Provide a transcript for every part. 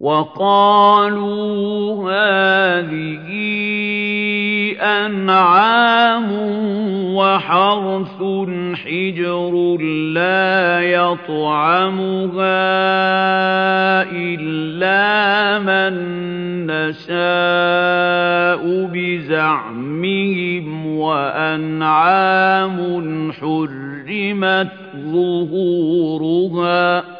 وَقَالُوا هَٰذِهِ أَنْعَامٌ وَحَرْثٌ حِجْرٌ لَّا يَطْعَمُهَا إِلَّا مَن نَّشَاءُ بِزَعْمِهِمْ وَأَنْعَامٌ حُرِّمَتْ ظُهُورُهَا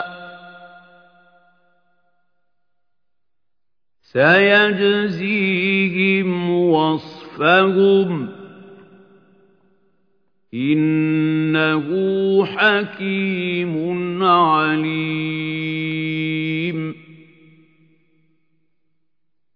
ۚ سَيَجْزِيهِمْ وَصْفَهُمْ ۚ. إِنَّهُ حَكِيمٌ عَلِيمٌ.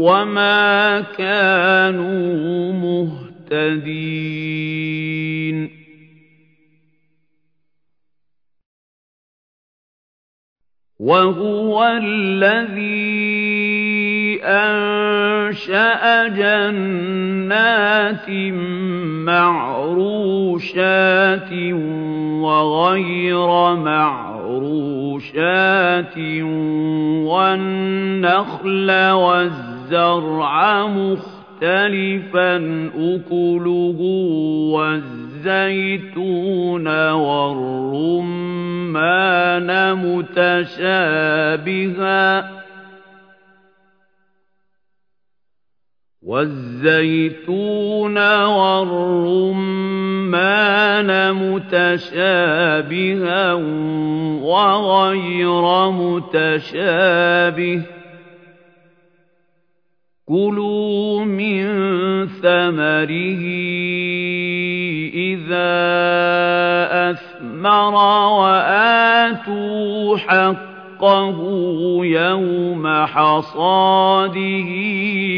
وَمَا كَانُوا مُهْتَدِينَ وَهُوَ الَّذِي أَنشَأَ جَنَّاتٍ مَّعْرُوشَاتٍ وَغَيْرَ مَعْرُوشَاتٍ وَالنَّخْلَ وَالزَّرْعَ مُخْتَلِفًا أُكُلُهُ وَالزَّيْتُونَ وَالرُّمَّانَ مُتَشَابِهًا. وَالزَّيْتُونَ وَالرُّمَّانَ مُتَشَابِهًا وَغَيْرَ مُتَشَابِهٍ ۚ. كُلُوا مِن ثَمَرِهِ إِذَا أَثْمَرَ وَآتُوا حَقَّهُ يَوْمَ حَصَادِهِ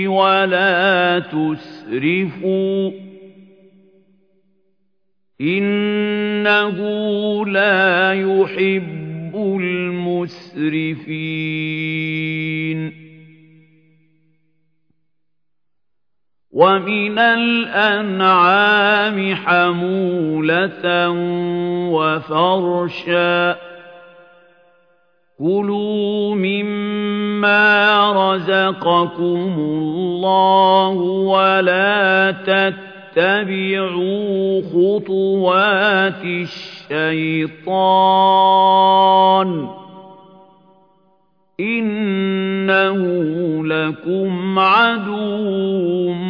وَلَا تُسْرِفُوا ۚ إِنَّهُ لَا يُحِبُّ الْمُسْرِفِينَ وَمِنَ الْأَنْعَامِ حَمُولَةً وَفَرْشًا ۚ. كُلُوا مِمَّا رَزَقَكُمُ اللَّهُ وَلَا تَتَّبِعُوا خُطُوَاتِ الشَّيْطَانِ ۚ. إِنَّهُ لَكُمْ عَدُوٌّ